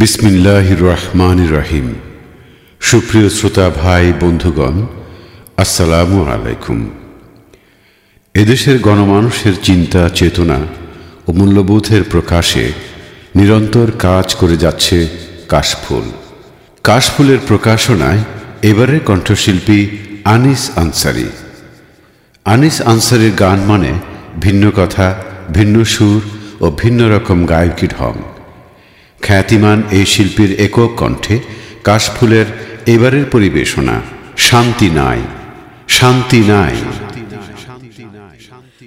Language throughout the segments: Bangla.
বিসমিল্লাহ রহমান রাহিম। সুপ্রিয় শ্রোতা ভাই, বন্ধুগণ, আসসালামু আলাইকুম। এদেশের গণমানুষের চিন্তা, চেতনা ও মূল্যবোধের প্রকাশে নিরন্তর কাজ করে যাচ্ছে কাশফুল। কাশফুলের প্রকাশনায় এবারের কণ্ঠশিল্পী আনিস আনসারি। আনিস আনসারির গান মানে ভিন্ন কথা, ভিন্ন সুর ও ভিন্ন রকম গায়কী ঢং খ্যাতিমান এই শিল্পীর একক কণ্ঠে কাশফুলের এবারের পরিবেশনা, শান্তি নাই শান্তি নাই।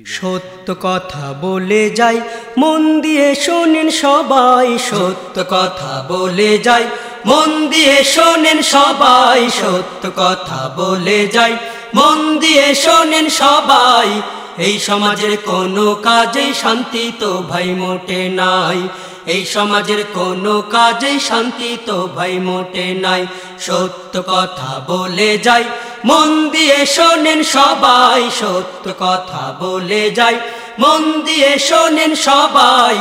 সত্য কথা বলে যাই, মন দিয়ে শোনেন সবাই। সত্য কথা বলে যাই, মন দিয়ে শোনেন সবাই। সত্য কথা বলে যাই, মন দিয়ে শোনেন সবাই। এই সমাজের কোনো কাজেই শান্তি তো ভাই মোটে নাই। এই সমাজের কোনো কাজে শান্তি তো ভাই মোটে নাই। সত্য কথা বলে যাই, মন দিয়ে শোনেন সবাই, সত্য কথা বলে যাই, মন দিয়ে শোনেন সবাই।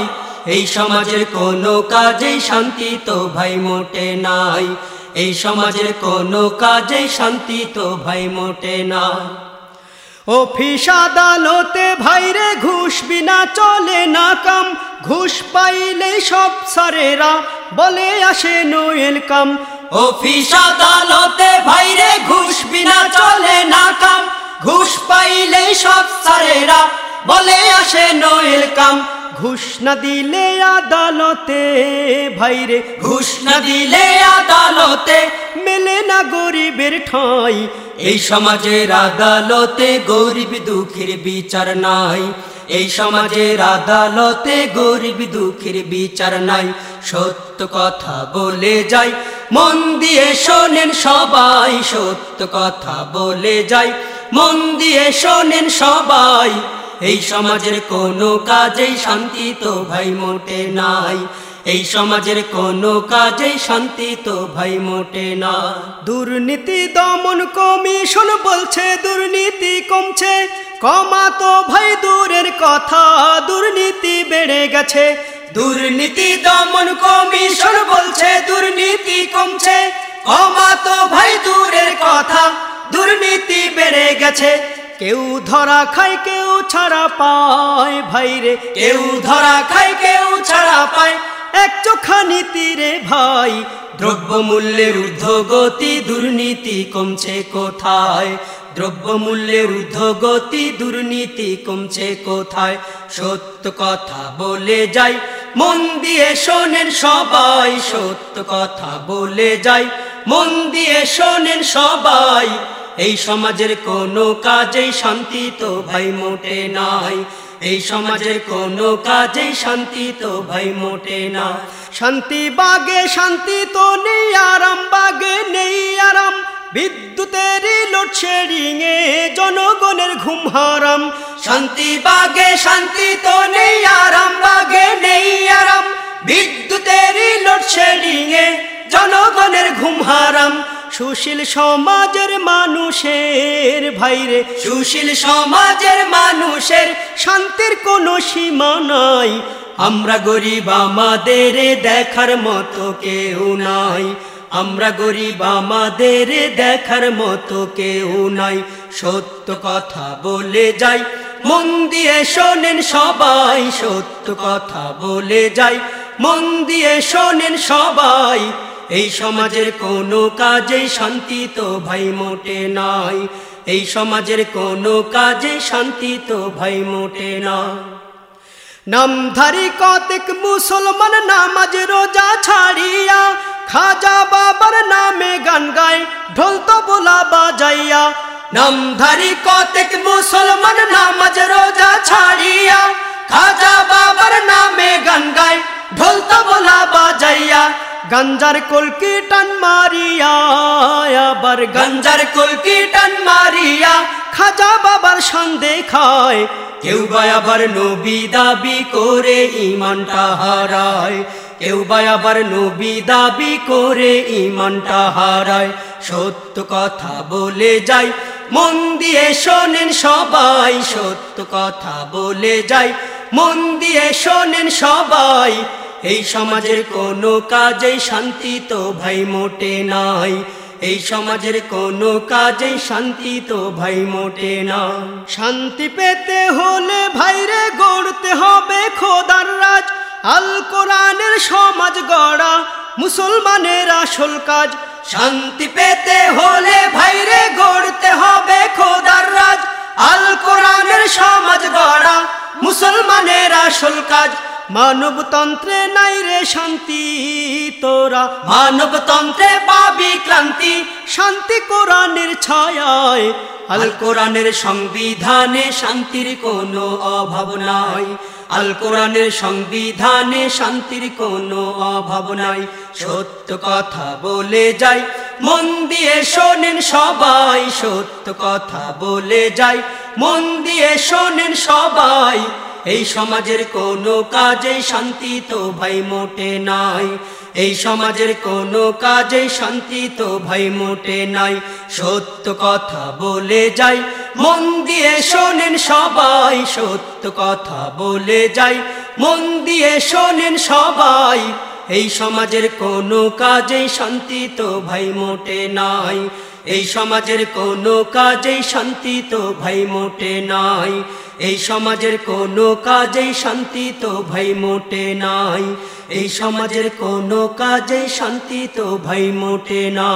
এই সমাজের কোনো কাজেই শান্তি তো ভাই মোটে নাই। এই সমাজের কোনো কাজেই শান্তি তো ভাই মোটে নাই। অফিস আদালতে ভাইরে ঘুষ বিনা চলে না কাম। ঘুষ পাইলে সব সারেরা, বলে আসে নোয়েল কাম। অফিস আদালতে ভাইরে ঘুষ বিনা চলে না কাম। ঘুষ পাইলে সব সারেরা, বলে আসে নোয়েল কাম। ঘুষ না দিলে আদালতে ভাইরে, ঘুষ না দিলে আদালতে মেলে না গরিবের ঠাই। এই সমাজের আদালতে গরিব দুঃখের বিচার নাই। এই সমাজের আদালতে গরিব দুঃখের বিচার নাই। সত্য কথা বলে যাই, মন দিয়ে শোনেন সবাই। সত্য কথা বলে যাই, মন দিয়ে শোনেন সবাই। এই সমাজের কোনো কাজেই শান্তি তো ভাই মোটে নাই। এই সমাজের কোনো কাজেই শান্তি তো ভাই মোটে না। দুর্নীতি দমন কমিশন বলছে দুর্নীতি কমছে। কমা তো ভাই দূরের কথা দুর্নীতি বেড়ে গেছে। দুর্নীতি দমন কমিশন বলছে দুর্নীতি কমছে। কমা তো ভাই দূরের কথা দুর্নীতি বেড়ে গেছে। কেউ ধরা খায় কেউ ছাড়া পায় ভাইরে। কেউ ধরা খায় কেউ ছাড়া পায়। এক চোখা নীতিরে ভাই। দ্রব্য মূল্যের ঊর্ধ্বগতি দুর্নীতি কমছে কোথায়? দ্রব্য মূল্যের ঊর্ধ্বগতি দুর্নীতি কমছে কোথায়? সত্য কথা বলে যাই, মন দিয়ে শোনেন সবাই। সত্য কথা বলে যাই, মন দিয়ে শোনেন সবাই। এই সমাজের কোনো কাজেই শান্তি তো ভাই মোটে নাই। এই সমাজের কোনো কাজেই শান্তি তো ভাই মোটে না। শান্তি বাগে শান্তি তো নেই, আরাম বাগে নেই আরাম। বিদ্যুতের লোডশেডিং এ জনগণের ঘুম হারাম। শান্তি বাগে শান্তি তো নেই, আরাম বাগে নেই আরাম। বিদ্যুতের লোডশেডিং এ জনগণের ঘুম হারাম। সুশীল সমাজের মানুষের ভাইরে, সুশীল সমাজের মানুষের শান্তির কোনো সীমা নাই। আমরা গরিব, আমাদের দেখার মতো কেউ নাই। আমরা গরিব, আমাদের দেখার মতো কেউ নাই। সত্য কথা বলে যাই, মন দিয়ে শোনেন সবাই। সত্য কথা বলে যাই, মন দিয়ে শোনেন সবাই। এই সমাজের কোনো কাজে শান্তি তো ভাই মোটে নাই এই সমাজের কোনো কাজে শান্তি তো ভাই মোটে না নামধারী কতেক মুসলমান নামাজ রোজা ছাড়িয়া, খাজা বাবার নামে গান গায়, ঢোল তো বোলা বাজাইয়া। নামধারী কতেক মুসলমান নামাজ রোজা ছাড়িয়া গঞ্জার কলকি টান মারিয়া, আবার গঞ্জার কলকি টান মারিয়া, খাজা বাবার সন্দে খায়। কেউ বা আবার নবী দাবি করে ইমানটা হারায়। কেউ বা আবার নবী দাবি করে ইমানটা হারায়। সত্য কথা বলে যাই, মন দিয়ে শোনেন সবাই। সত্য কথা বলে যাই, মন দিয়ে শোনেন সবাই। এই সমাজের কোনো কাজেই শান্তি তো ভাই মোটে নাই। এই সমাজের কোনো কাজেই শান্তি তো ভাই মোটে না শান্তি পেতে হলে ভাইরে গড়তে হবে খোদার রাজ। আল কোরআনের সমাজ গড়া মুসলমানের আসল কাজ। শান্তি পেতে হলে ভাইরে গড়তে হবে খোদার রাজ। আল কোরআনের সমাজ গড়া মুসলমানের আসল কাজ। মানবতন্ত্রে নাই রে শান্তি, তোরা মানবতন্ত্রে পাবি ক্লান্তি। শান্তি কোরআনের ছায়ায়, আল কোরআনের সংবিধানে শান্তির কোনো অভাব নাই। আল কোরআনের সংবিধানে শান্তির কোনো অভাব নাই। সত্য কথা বলে যাই, মন দিয়ে শোনেন সবাই। সত্য কথা বলে যাই, মন দিয়ে শোনেন সবাই। এই সমাজের কোনো কাজে শান্তি তো ভাই মোটে নাই। এই সমাজের কোনো কাজে শান্তি তো ভাই মোটে নাই। সত্য কথা বলে যাই, মন দিয়ে শোনেন সবাই। সত্য কথা বলে যাই, মন দিয়ে শোনেন সবাই। এই সমাজের কোনো কাজেই শান্তি তো ভাই মোটে নাই। এই সমাজের কোনো কাজেই শান্তি তো ভাই মোটে নাই। এই সমাজের কোনো কাজেই শান্তি তো ভাই মোটে নাই। এই সমাজের কোনো কাজেই শান্তি তো ভাই মোটে না।